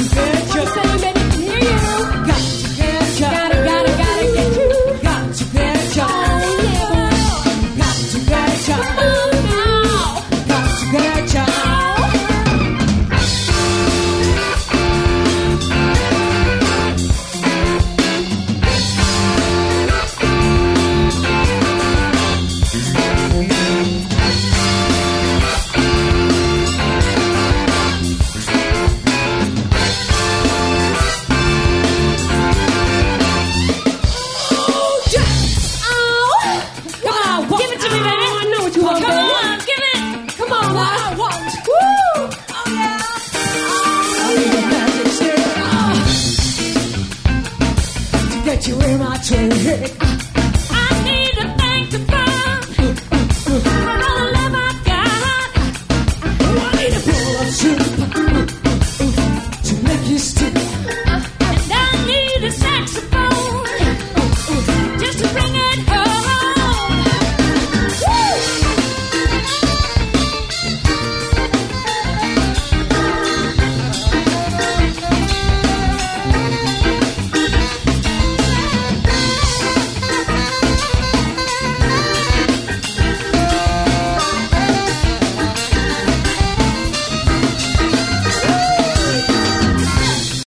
Say I Oh yeah. Magic To get you in my.